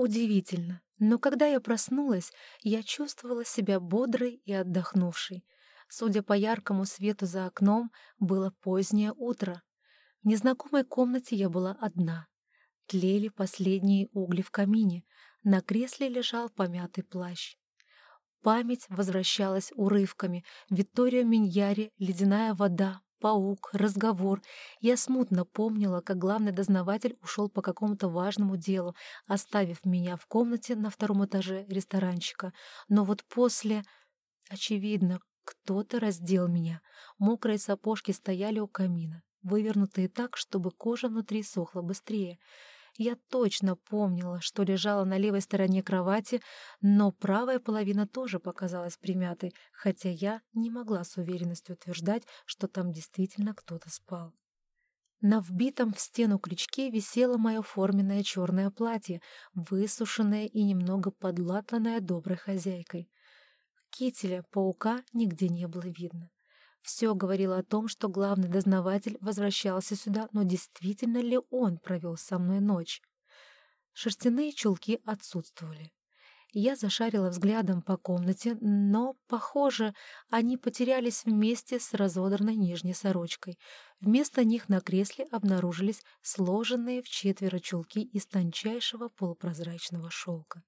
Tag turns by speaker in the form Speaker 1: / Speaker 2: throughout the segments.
Speaker 1: Удивительно, но когда я проснулась, я чувствовала себя бодрой и отдохнувшей. Судя по яркому свету за окном, было позднее утро. В незнакомой комнате я была одна. Тлели последние угли в камине, на кресле лежал помятый плащ. Память возвращалась урывками. Виктория Миньяри, ледяная вода, паук, разговор. Я смутно помнила, как главный дознаватель ушел по какому-то важному делу, оставив меня в комнате на втором этаже ресторанчика. Но вот после... Очевидно, кто-то раздел меня. Мокрые сапожки стояли у камина, вывернутые так, чтобы кожа внутри сохла быстрее. Я точно помнила, что лежала на левой стороне кровати, но правая половина тоже показалась примятой, хотя я не могла с уверенностью утверждать, что там действительно кто-то спал. На вбитом в стену крючке висело мое форменное черное платье, высушенное и немного подлатанное доброй хозяйкой. Кителя, паука нигде не было видно. Все говорило о том, что главный дознаватель возвращался сюда, но действительно ли он провел со мной ночь? Шерстяные чулки отсутствовали. Я зашарила взглядом по комнате, но, похоже, они потерялись вместе с разодранной нижней сорочкой. Вместо них на кресле обнаружились сложенные в четверо чулки из тончайшего полупрозрачного шелка.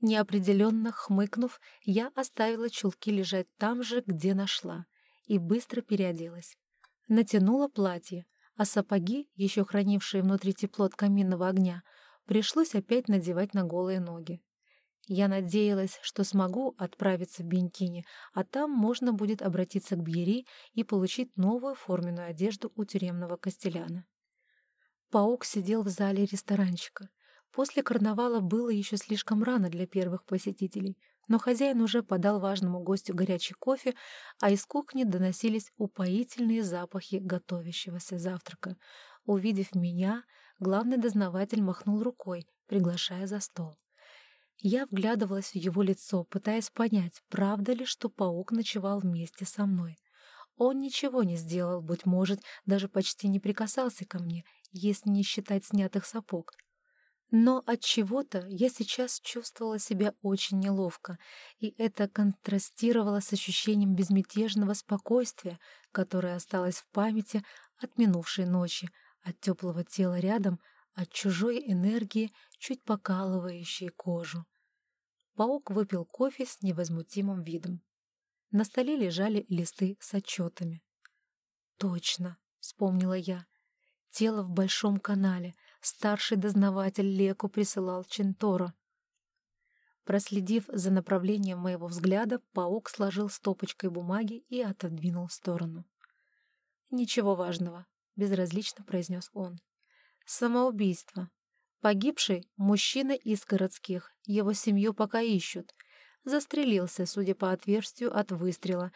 Speaker 1: Неопределенно хмыкнув, я оставила чулки лежать там же, где нашла и быстро переоделась. Натянула платье, а сапоги, еще хранившие внутри тепло от каминного огня, пришлось опять надевать на голые ноги. Я надеялась, что смогу отправиться в Бенькине, а там можно будет обратиться к Бьери и получить новую форменную одежду у тюремного костеляна. Паук сидел в зале ресторанчика. После карнавала было еще слишком рано для первых посетителей — но хозяин уже подал важному гостю горячий кофе, а из кухни доносились упоительные запахи готовящегося завтрака. Увидев меня, главный дознаватель махнул рукой, приглашая за стол. Я вглядывалась в его лицо, пытаясь понять, правда ли, что паук ночевал вместе со мной. Он ничего не сделал, быть может, даже почти не прикасался ко мне, если не считать снятых сапог. Но от чего-то я сейчас чувствовала себя очень неловко, и это контрастировало с ощущением безмятежного спокойствия, которое осталось в памяти от минувшей ночи, от теплого тела рядом, от чужой энергии, чуть покалывающей кожу. Паук выпил кофе с невозмутимым видом. На столе лежали листы с отчетами. «Точно», — вспомнила я, — «тело в большом канале, старший дознаватель Леку присылал Чентора. Проследив за направлением моего взгляда, паук сложил стопочкой бумаги и отодвинул в сторону. «Ничего важного», — безразлично произнес он. «Самоубийство. Погибший — мужчина из городских, его семью пока ищут. Застрелился, судя по отверстию от выстрела,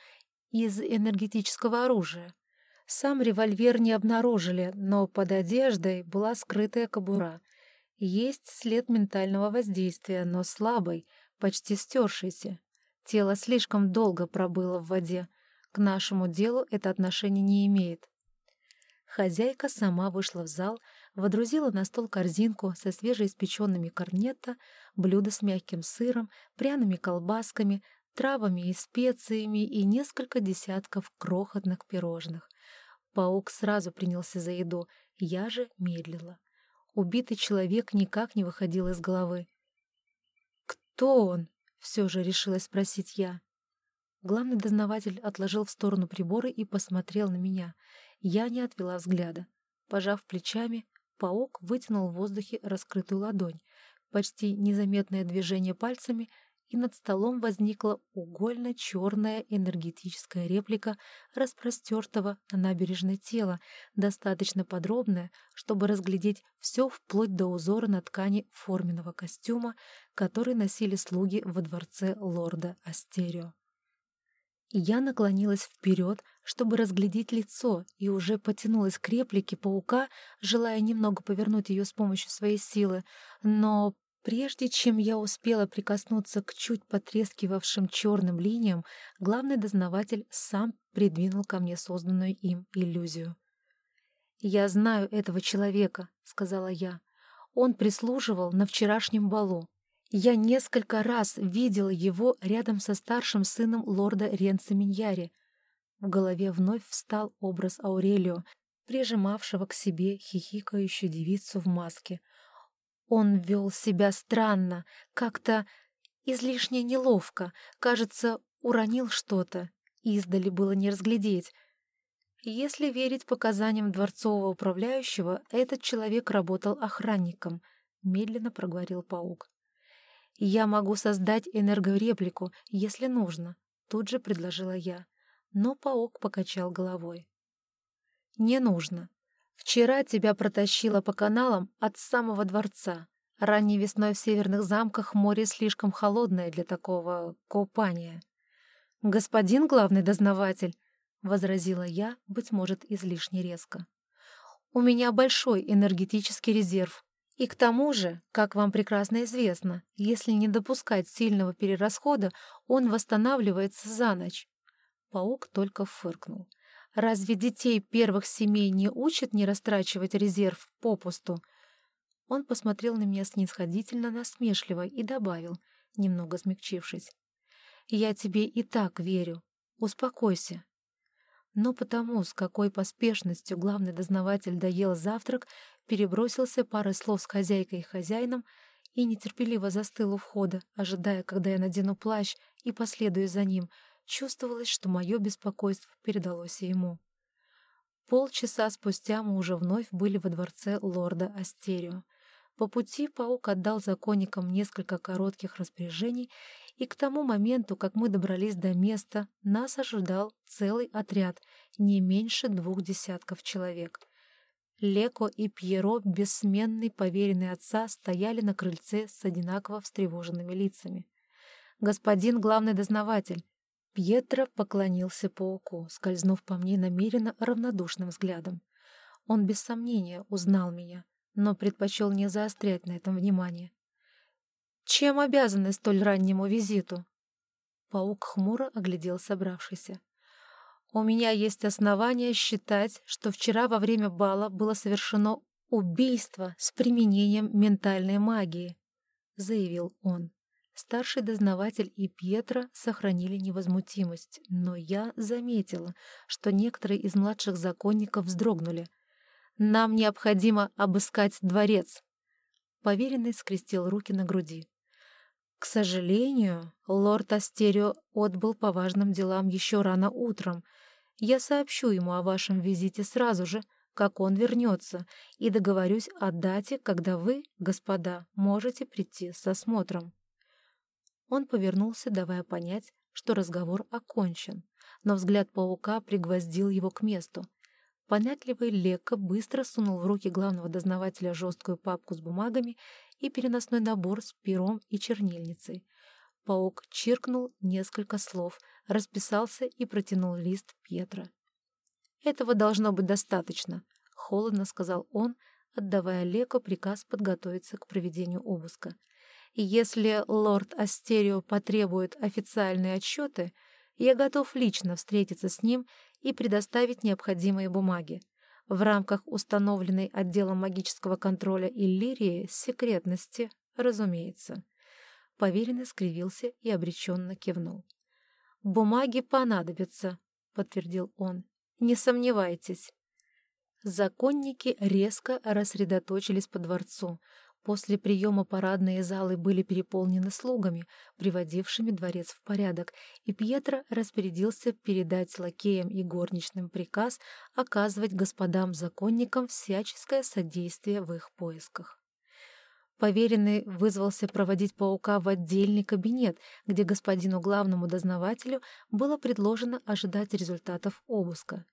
Speaker 1: из энергетического оружия. Сам револьвер не обнаружили, но под одеждой была скрытая кобура. Есть след ментального воздействия, но слабый, почти стершийся. Тело слишком долго пробыло в воде. К нашему делу это отношение не имеет. Хозяйка сама вышла в зал, водрузила на стол корзинку со свежеиспеченными корнетто, блюдо с мягким сыром, пряными колбасками, травами и специями и несколько десятков крохотных пирожных. Паук сразу принялся за еду, я же медлила. Убитый человек никак не выходил из головы. «Кто он?» — все же решилась спросить я. Главный дознаватель отложил в сторону приборы и посмотрел на меня. Я не отвела взгляда. Пожав плечами, паук вытянул в воздухе раскрытую ладонь. Почти незаметное движение пальцами, и над столом возникла угольно-черная энергетическая реплика распростертого на набережной тела, достаточно подробная, чтобы разглядеть все вплоть до узора на ткани форменного костюма, который носили слуги во дворце лорда Астерио. Я наклонилась вперед, чтобы разглядеть лицо, и уже потянулась к реплике паука, желая немного повернуть ее с помощью своей силы, но Прежде чем я успела прикоснуться к чуть потрескивавшим черным линиям, главный дознаватель сам придвинул ко мне созданную им иллюзию. «Я знаю этого человека», — сказала я. Он прислуживал на вчерашнем балу. Я несколько раз видела его рядом со старшим сыном лорда Ренца Миньяри. В голове вновь встал образ Аурелио, прижимавшего к себе хихикающую девицу в маске. Он вел себя странно, как-то излишне неловко, кажется, уронил что-то, издали было не разглядеть. Если верить показаниям дворцового управляющего, этот человек работал охранником, медленно проговорил паук. «Я могу создать энергореплику, если нужно», — тут же предложила я. Но паук покачал головой. «Не нужно. Вчера тебя протащило по каналам от самого дворца. Ранней весной в северных замках море слишком холодное для такого купания. Господин главный дознаватель, — возразила я, быть может, излишне резко. «У меня большой энергетический резерв, и к тому же, как вам прекрасно известно, если не допускать сильного перерасхода, он восстанавливается за ночь». Паук только фыркнул. «Разве детей первых семей не учат не растрачивать резерв попусту?» Он посмотрел на меня снисходительно насмешливо и добавил, немного смягчившись. «Я тебе и так верю. Успокойся, но потому, с какой поспешностью главный дознаватель доел завтрак, перебросился парой слов с хозяйкой и хозяином и нетерпеливо застыл у входа, ожидая, когда я надену плащ и последую за ним, чувствовалось, что мое беспокойство передалось ему. Полчаса спустя мы уже вновь были во дворце лорда Астерио. По пути паук отдал законникам несколько коротких распоряжений и к тому моменту, как мы добрались до места, нас ожидал целый отряд, не меньше двух десятков человек. Леко и Пьеро, бессменный поверенный отца, стояли на крыльце с одинаково встревоженными лицами. «Господин главный дознаватель!» Пьетро поклонился пауку, скользнув по мне намеренно равнодушным взглядом. Он без сомнения узнал меня, но предпочел не заострять на этом внимание. Чем обязаны столь раннему визиту?» Паук хмуро оглядел собравшийся. «У меня есть основания считать, что вчера во время бала было совершено убийство с применением ментальной магии», — заявил он. Старший дознаватель и Пьетро сохранили невозмутимость, но я заметила, что некоторые из младших законников вздрогнули. «Нам необходимо обыскать дворец». Поверенный скрестил руки на груди. К сожалению, лорд Астерио отбыл по важным делам еще рано утром. Я сообщу ему о вашем визите сразу же, как он вернется, и договорюсь о дате, когда вы, господа, можете прийти с осмотром. Он повернулся, давая понять, что разговор окончен, но взгляд паука пригвоздил его к месту. Понятливый Лека быстро сунул в руки главного дознавателя жесткую папку с бумагами и переносной набор с пером и чернильницей. Паук чиркнул несколько слов, расписался и протянул лист Пьетро. «Этого должно быть достаточно», — холодно сказал он, отдавая Леко приказ подготовиться к проведению обыска. «И если лорд Астерио потребует официальные отчеты, я готов лично встретиться с ним и предоставить необходимые бумаги в рамках установленной отделом магического контроля Иллирии секретности, разумеется. Поверенный скривился и обреченно кивнул. «Бумаги понадобятся», — подтвердил он. «Не сомневайтесь». Законники резко рассредоточились по дворцу, После приема парадные залы были переполнены слугами, приводившими дворец в порядок, и Пьетро распорядился передать лакеям и горничным приказ оказывать господам-законникам всяческое содействие в их поисках. Поверенный вызвался проводить паука в отдельный кабинет, где господину главному дознавателю было предложено ожидать результатов обыска.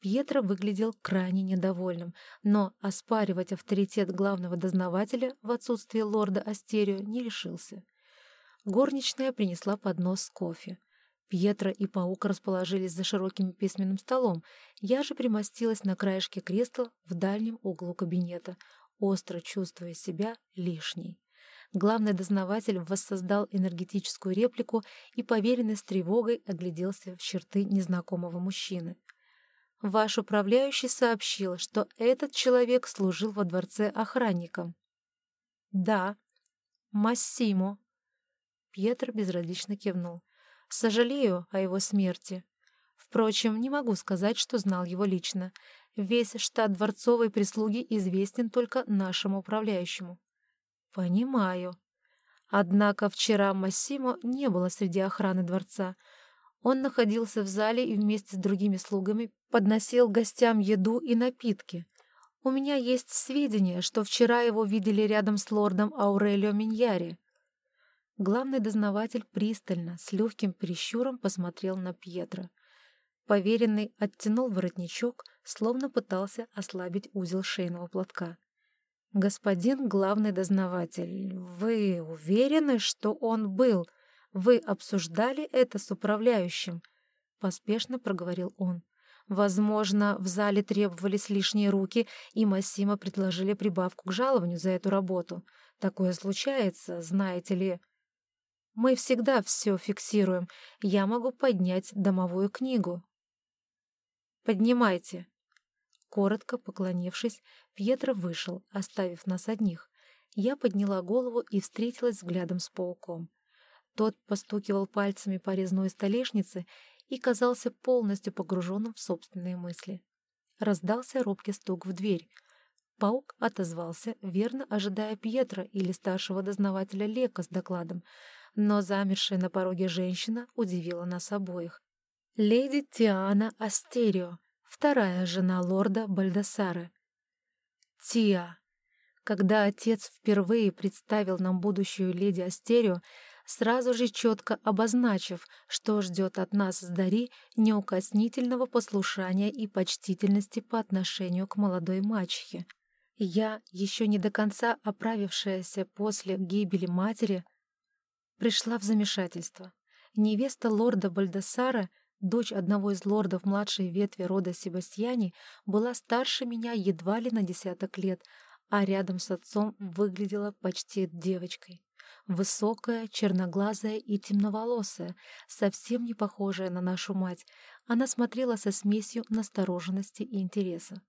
Speaker 1: Пьетро выглядел крайне недовольным, но оспаривать авторитет главного дознавателя в отсутствие лорда Астерио не решился. Горничная принесла поднос с кофе. Пьетро и Паук расположились за широким письменным столом. Я же примостилась на краешке кресла в дальнем углу кабинета, остро чувствуя себя лишней. Главный дознаватель воссоздал энергетическую реплику и, поверенный с тревогой, огляделся в черты незнакомого мужчины. Ваш управляющий сообщил, что этот человек служил во дворце охранником. «Да». «Массимо». Пьетро безразлично кивнул. «Сожалею о его смерти. Впрочем, не могу сказать, что знал его лично. Весь штат дворцовой прислуги известен только нашему управляющему». «Понимаю». Однако вчера Массимо не было среди охраны дворца. Он находился в зале и вместе с другими слугами подносил гостям еду и напитки. У меня есть сведения, что вчера его видели рядом с лордом Аурелио Миньяри. Главный дознаватель пристально, с легким прищуром посмотрел на Пьетро. Поверенный оттянул воротничок, словно пытался ослабить узел шейного платка. «Господин главный дознаватель, вы уверены, что он был? Вы обсуждали это с управляющим?» — поспешно проговорил он. Возможно, в зале требовались лишние руки, и Массимо предложили прибавку к жалованию за эту работу. Такое случается, знаете ли. Мы всегда все фиксируем. Я могу поднять домовую книгу. Поднимайте. Коротко поклонившись, Пьетро вышел, оставив нас одних. Я подняла голову и встретилась взглядом с пауком. Тот постукивал пальцами по резной столешнице и казался полностью погруженным в собственные мысли. Раздался робкий стук в дверь. Паук отозвался, верно ожидая Пьетра или старшего дознавателя Лека с докладом, но замершая на пороге женщина удивила нас обоих. Леди Тиана Астерио, вторая жена лорда Бальдасара. Тиа. Когда отец впервые представил нам будущую леди Астерио, сразу же четко обозначив, что ждет от нас с Дари неукоснительного послушания и почтительности по отношению к молодой мачехе. Я, еще не до конца оправившаяся после гибели матери, пришла в замешательство. Невеста лорда Бальдасара, дочь одного из лордов младшей ветви рода Себастьяни, была старше меня едва ли на десяток лет, а рядом с отцом выглядела почти девочкой. Высокая, черноглазая и темноволосая, совсем не похожая на нашу мать, она смотрела со смесью настороженности и интереса.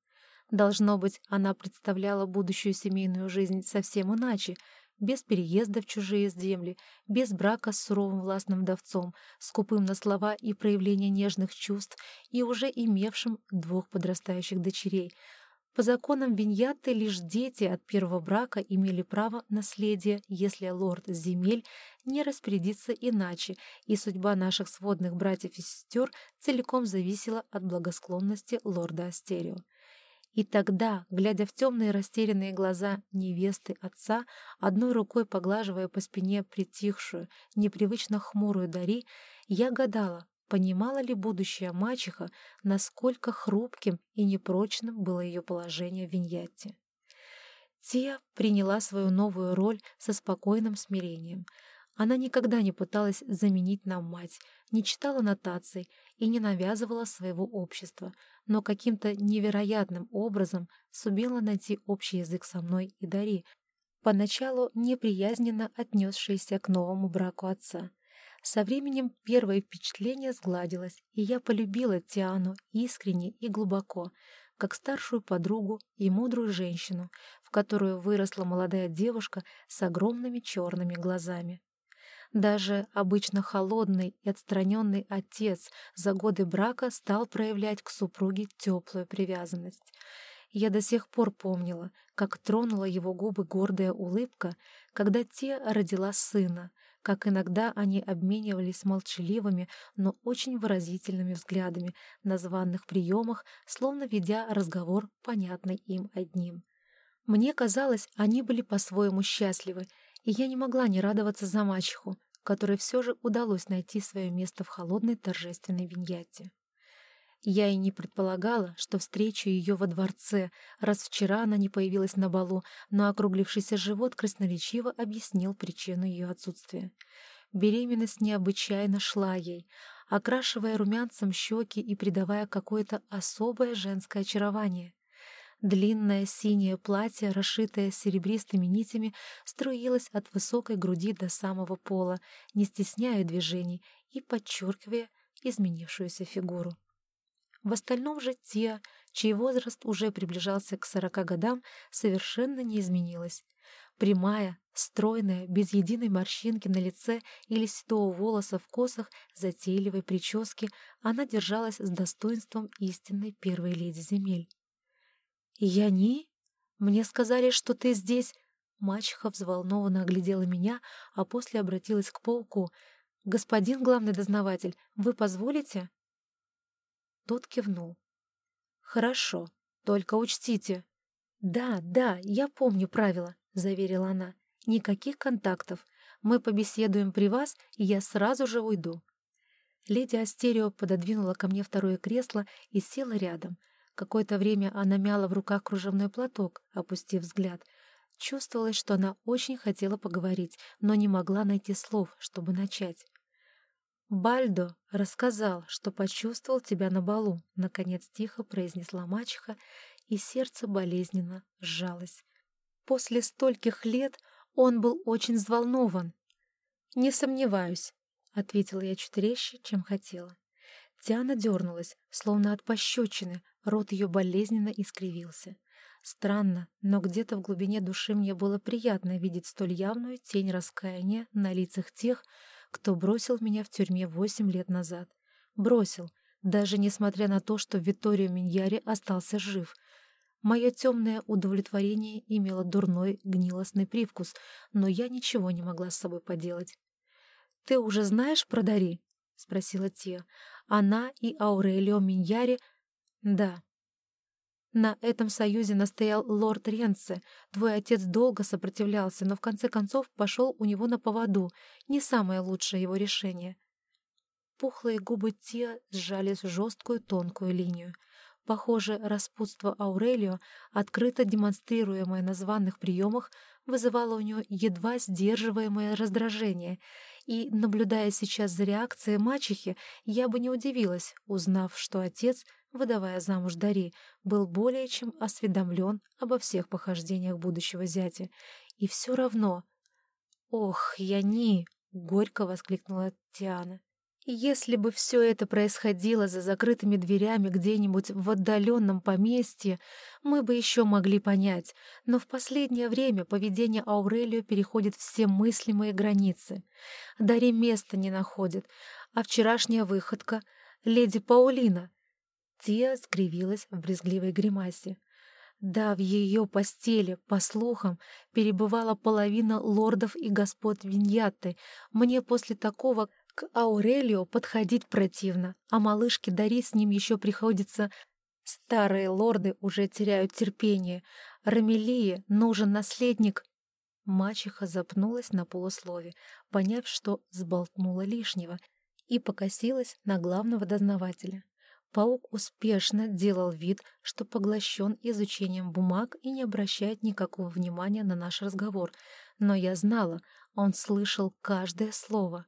Speaker 1: Должно быть, она представляла будущую семейную жизнь совсем иначе, без переезда в чужие земли, без брака с суровым властным вдовцом, скупым на слова и проявление нежных чувств и уже имевшим двух подрастающих дочерей — по законам Виньятты лишь дети от первого брака имели право наследия, если лорд земель не распорядится иначе, и судьба наших сводных братьев и сестер целиком зависела от благосклонности лорда Астерио. И тогда, глядя в темные растерянные глаза невесты отца, одной рукой поглаживая по спине притихшую, непривычно хмурую Дари, я гадала, Понимала ли будущая мачеха, насколько хрупким и непрочным было ее положение в Виньятте? Тия приняла свою новую роль со спокойным смирением. Она никогда не пыталась заменить нам мать, не читала нотаций и не навязывала своего общества, но каким-то невероятным образом сумела найти общий язык со мной и Дари, поначалу неприязненно отнесшейся к новому браку отца. Со временем первое впечатление сгладилось, и я полюбила Тиану искренне и глубоко, как старшую подругу и мудрую женщину, в которую выросла молодая девушка с огромными черными глазами. Даже обычно холодный и отстраненный отец за годы брака стал проявлять к супруге теплую привязанность. Я до сих пор помнила, как тронула его губы гордая улыбка, когда те родила сына, как иногда они обменивались молчаливыми, но очень выразительными взглядами на званных приемах, словно ведя разговор, понятный им одним. Мне казалось, они были по-своему счастливы, и я не могла не радоваться за мачеху, которой все же удалось найти свое место в холодной торжественной виньяте. Я и не предполагала, что встречу ее во дворце, раз вчера она не появилась на балу, но округлившийся живот красноречиво объяснил причину ее отсутствия. Беременность необычайно шла ей, окрашивая румянцем щеки и придавая какое-то особое женское очарование. Длинное синее платье, расшитое серебристыми нитями, струилось от высокой груди до самого пола, не стесняя движений и подчеркивая изменившуюся фигуру. В остальном же те, чей возраст уже приближался к сорока годам, совершенно не изменилась. Прямая, стройная, без единой морщинки на лице или седого волоса в косах, затейливой прически, она держалась с достоинством истинной первой леди земель. «Я не? Мне сказали, что ты здесь...» Мачеха взволнованно оглядела меня, а после обратилась к пауку. «Господин главный дознаватель, вы позволите?» Тот кивнул. «Хорошо, только учтите». «Да, да, я помню правила», — заверила она. «Никаких контактов. Мы побеседуем при вас, и я сразу же уйду». Леди Астерио пододвинула ко мне второе кресло и села рядом. Какое-то время она мяла в руках кружевной платок, опустив взгляд. Чувствовалось, что она очень хотела поговорить, но не могла найти слов, чтобы начать. «Бальдо рассказал, что почувствовал тебя на балу», — наконец тихо произнесла мачеха, и сердце болезненно сжалось. После стольких лет он был очень взволнован. «Не сомневаюсь», — ответила я чуть резче, чем хотела. Тиана дернулась, словно от пощечины, рот ее болезненно искривился. Странно, но где-то в глубине души мне было приятно видеть столь явную тень раскаяния на лицах тех, кто бросил меня в тюрьме восемь лет назад. Бросил, даже несмотря на то, что Витторио Миньяри остался жив. Мое темное удовлетворение имело дурной, гнилостный привкус, но я ничего не могла с собой поделать. «Ты уже знаешь про Дари?» — спросила Тия. «Она и Аурелио Миньяри...» «Да», на этом союзе настоял лорд Ренце. Твой отец долго сопротивлялся, но в конце концов пошел у него на поводу. Не самое лучшее его решение. Пухлые губы Тиа сжались в жесткую тонкую линию. Похоже, распутство Аурелио, открыто демонстрируемое на званных приемах, вызывало у нее едва сдерживаемое раздражение, и, наблюдая сейчас за реакцией мачехи, я бы не удивилась, узнав, что отец — выдавая замуж Дари, был более чем осведомлен обо всех похождениях будущего зятя. И все равно... «Ох, я не!» — горько воскликнула Тиана. «Если бы все это происходило за закрытыми дверями где-нибудь в отдаленном поместье, мы бы еще могли понять, но в последнее время поведение Аурелио переходит все мыслимые границы. Дари места не находит, а вчерашняя выходка — леди Паулина — Тия скривилась в брезгливой гримасе. Да, в ее постели, по слухам, перебывала половина лордов и господ Виньятты. Мне после такого к Аурелио подходить противно, а малышке Дари с ним еще приходится... Старые лорды уже теряют терпение. Рамелии нужен наследник. Мачеха запнулась на полуслове, поняв, что сболтнула лишнего, и покосилась на главного дознавателя. Паук успешно делал вид, что поглощен изучением бумаг и не обращает никакого внимания на наш разговор, но я знала, он слышал каждое слово.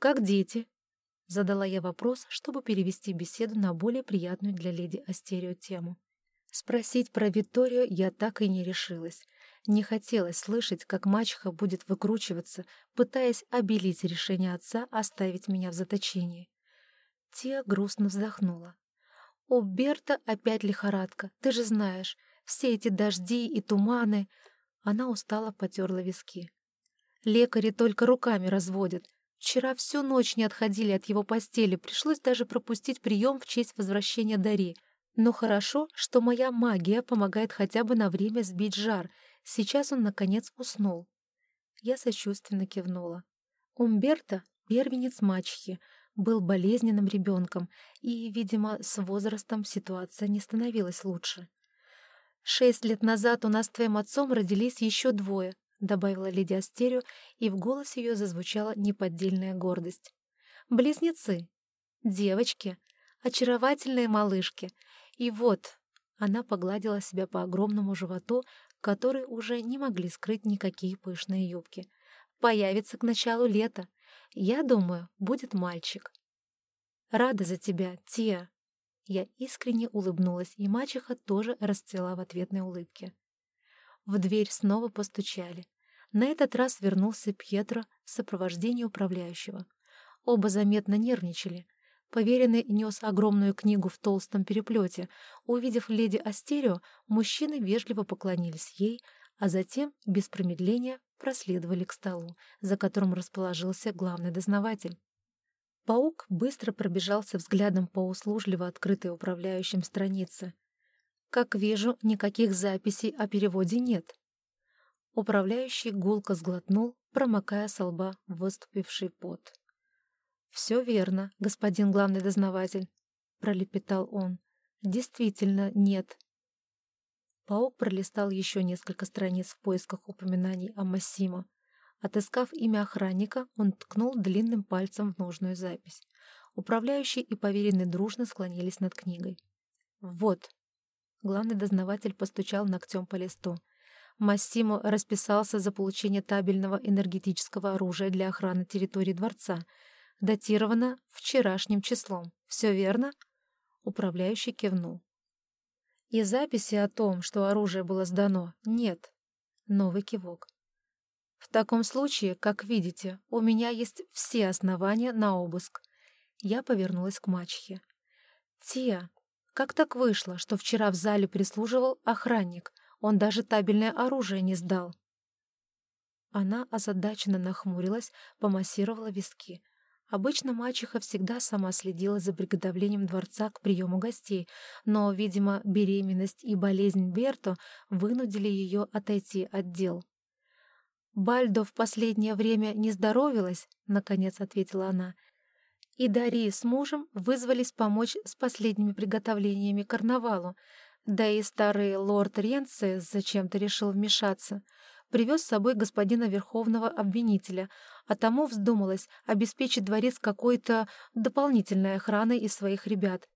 Speaker 1: «Как дети?» — задала я вопрос, чтобы перевести беседу на более приятную для леди Астерио тему. Спросить про Викторию я так и не решилась. Не хотелось слышать, как мачеха будет выкручиваться, пытаясь обелить решение отца оставить меня в заточении. Тия грустно вздохнула. «У Берта опять лихорадка, ты же знаешь. Все эти дожди и туманы...» Она устало потерла виски. Лекари только руками разводят. Вчера всю ночь не отходили от его постели, пришлось даже пропустить прием в честь возвращения Дари. Но хорошо, что моя магия помогает хотя бы на время сбить жар. Сейчас он, наконец, уснул. Я сочувственно кивнула. Умберто — первенец мачехи, был болезненным ребенком, и, видимо, с возрастом ситуация не становилась лучше. «Шесть лет назад у нас с твоим отцом родились еще двое», добавила леди Астерио, и в голосе ее зазвучала неподдельная гордость. «Близнецы. Девочки. Очаровательные малышки. И вот...» Она погладила себя по огромному животу, который уже не могли скрыть никакие пышные юбки. «Появится к началу лета. Я думаю, будет мальчик. Рада за тебя, Тия. Я искренне улыбнулась, и мачеха тоже расцвела в ответной улыбке. В дверь снова постучали. На этот раз вернулся Пьетро в сопровождении управляющего. Оба заметно нервничали. Поверенный нес огромную книгу в толстом переплете. Увидев леди Астерио, мужчины вежливо поклонились ей, а затем, без промедления, проследовали к столу, за которым расположился главный дознаватель. Паук быстро пробежался взглядом по услужливо открытой управляющим странице. Как вижу, никаких записей о переводе нет. Управляющий гулко сглотнул, промокая со лба выступивший пот. «Все верно, господин главный дознаватель», — пролепетал он. «Действительно нет». Паук пролистал еще несколько страниц в поисках упоминаний о Массимо. Отыскав имя охранника, он ткнул длинным пальцем в нужную запись. Управляющий и поверенный дружно склонились над книгой. «Вот». Главный дознаватель постучал ногтем по листу. Массимо расписался за получение табельного энергетического оружия для охраны территории дворца — датировано вчерашним числом. Все верно?» Управляющий кивнул. «И записи о том, что оружие было сдано, нет». Новый кивок. «В таком случае, как видите, у меня есть все основания на обыск». Я повернулась к мачехе. «Тия, как так вышло, что вчера в зале прислуживал охранник? Он даже табельное оружие не сдал». Она озадаченно нахмурилась, помассировала виски. Обычно мачеха всегда сама следила за приготовлением дворца к приему гостей, но, видимо, беременность и болезнь Берто вынудили ее отойти от дел. «Бальдо в последнее время не здоровилась», — наконец ответила она, и Дарья с мужем вызвались помочь с последними приготовлениями карнавалу, да и старый лорд Ренци зачем-то решил вмешаться — привез с собой господина верховного обвинителя, а тому вздумалось обеспечить дворец какой-то дополнительной охраной из своих ребят.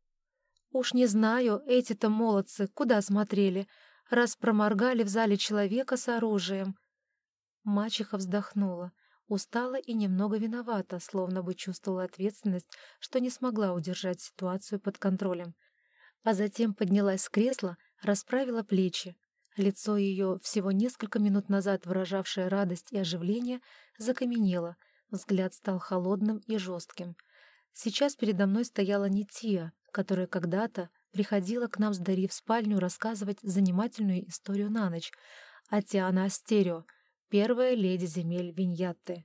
Speaker 1: Уж не знаю, эти-то молодцы куда смотрели, раз проморгали в зале человека с оружием. Мачеха вздохнула, устала и немного виновата, словно бы чувствовала ответственность, что не смогла удержать ситуацию под контролем. А затем поднялась с кресла, расправила плечи, Лицо ее, всего несколько минут назад выражавшее радость и оживление, закаменело, взгляд стал холодным и жестким. Сейчас передо мной стояла не Тия, которая когда-то приходила к нам с Дари в спальню рассказывать занимательную историю на ночь, а Тиана Астерио, первая леди земель Виньятты.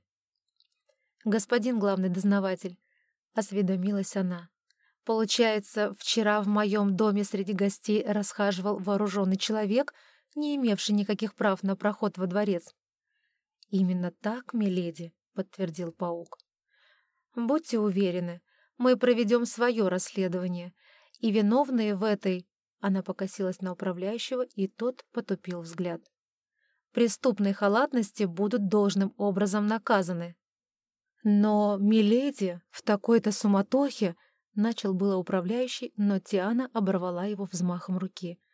Speaker 1: «Господин главный дознаватель», — осведомилась она, — «получается, вчера в моем доме среди гостей расхаживал вооруженный человек — не имевший никаких прав на проход во дворец. «Именно так, миледи», — подтвердил паук. «Будьте уверены, мы проведем свое расследование, и виновные в этой...» Она покосилась на управляющего, и тот потупил взгляд. «Преступной халатности будут должным образом наказаны». «Но, миледи, в такой-то суматохе...» Начал было управляющий, но Тиана оборвала его взмахом руки —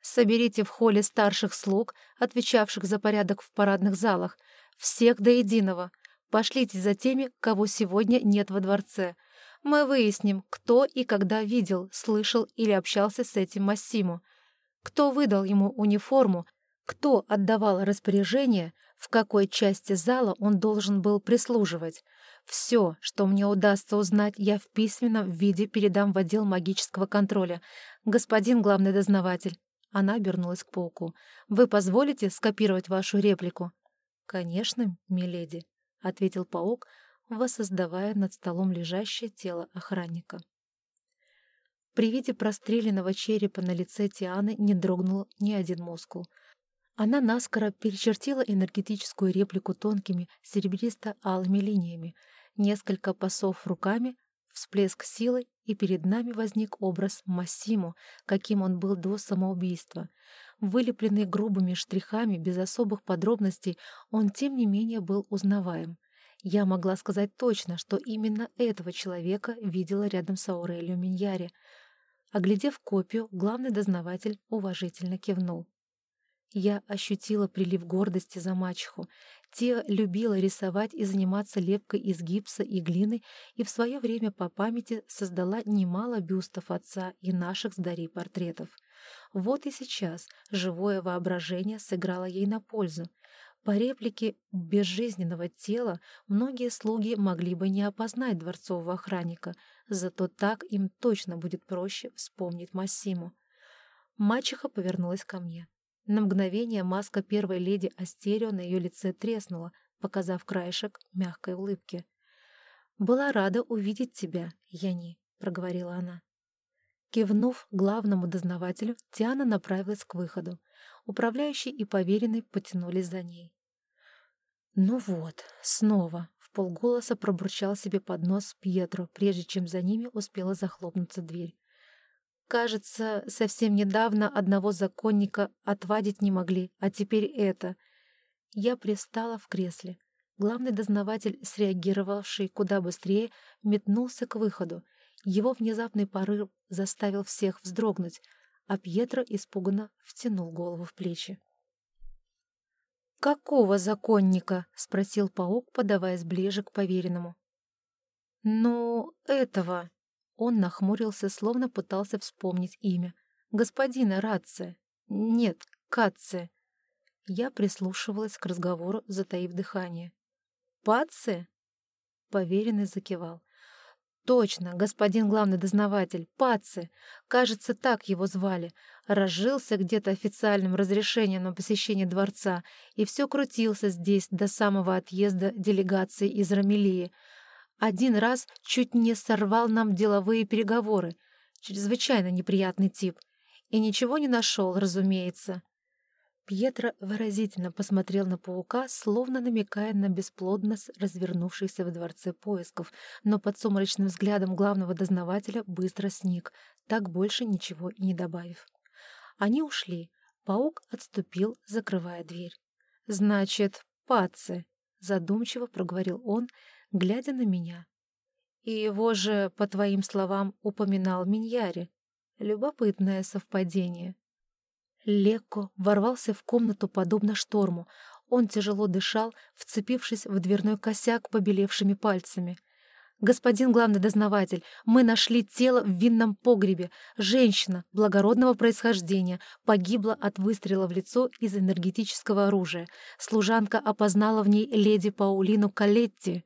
Speaker 1: Соберите в холле старших слуг, отвечавших за порядок в парадных залах, всех до единого. Пошлите за теми, кого сегодня нет во дворце. Мы выясним, кто и когда видел, слышал или общался с этим Массимо. Кто выдал ему униформу, кто отдавал распоряжение, в какой части зала он должен был прислуживать. Все, что мне удастся узнать, я в письменном виде передам в отдел магического контроля. Господин главный дознаватель, она обернулась к пауку. «Вы позволите скопировать вашу реплику?» «Конечно, миледи», — ответил паук, воссоздавая над столом лежащее тело охранника. При виде простреленного черепа на лице Тианы не дрогнул ни один мускул. Она наскоро перечертила энергетическую реплику тонкими серебристо-алыми линиями, несколько пасов руками, всплеск силы, и перед нами возник образ Массиму, каким он был до самоубийства. Вылепленный грубыми штрихами, без особых подробностей, он, тем не менее, был узнаваем. Я могла сказать точно, что именно этого человека видела рядом с Аурелио Миньяре. Оглядев копию, главный дознаватель уважительно кивнул. Я ощутила прилив гордости за мачеху. Те любила рисовать и заниматься лепкой из гипса и глины, и в свое время по памяти создала немало бюстов отца и наших с Дарьей портретов. Вот и сейчас живое воображение сыграло ей на пользу. По реплике безжизненного тела многие слуги могли бы не опознать дворцового охранника, зато так им точно будет проще вспомнить Массиму. Мачеха повернулась ко мне. На мгновение маска первой леди Астерио на ее лице треснула, показав краешек мягкой улыбки. «Была рада увидеть тебя, Яни», — проговорила она. Кивнув главному дознавателю, Тиана направилась к выходу. Управляющий и поверенный потянулись за ней. «Ну вот, снова!» — в полголоса пробурчал себе под нос Пьетро, прежде чем за ними успела захлопнуться дверь. «Кажется, совсем недавно одного законника отвадить не могли, а теперь это...» Я пристала в кресле. Главный дознаватель, среагировавший куда быстрее, метнулся к выходу. Его внезапный порыв заставил всех вздрогнуть, а Пьетро испуганно втянул голову в плечи. «Какого законника?» — спросил паук, подаваясь ближе к поверенному. «Ну, этого...» Он нахмурился, словно пытался вспомнить имя. «Господина Рация. Нет, Кация». Я прислушивалась к разговору, затаив дыхание. «Пация?» Поверенный закивал. Точно, господин главный дознаватель, Паци, кажется, так его звали, разжился где-то официальным разрешением на посещение дворца и все крутился здесь до самого отъезда делегации из Рамелии. Один раз чуть не сорвал нам деловые переговоры. Чрезвычайно неприятный тип. И ничего не нашел, разумеется. Пьетро выразительно посмотрел на паука, словно намекая на бесплодность развернувшихся в дворце поисков, но под сумрачным взглядом главного дознавателя быстро сник, так больше ничего и не добавив. Они ушли. Паук отступил, закрывая дверь. «Значит, пацы», — задумчиво проговорил он, глядя на меня. «И его же, по твоим словам, упоминал Миньяри. Любопытное совпадение». Лекко ворвался в комнату подобно шторму. Он тяжело дышал, вцепившись в дверной косяк побелевшими пальцами. «Господин главный дознаватель, мы нашли тело в винном погребе. Женщина благородного происхождения погибла от выстрела в лицо из энергетического оружия. Служанка опознала в ней леди Паулину Калетти».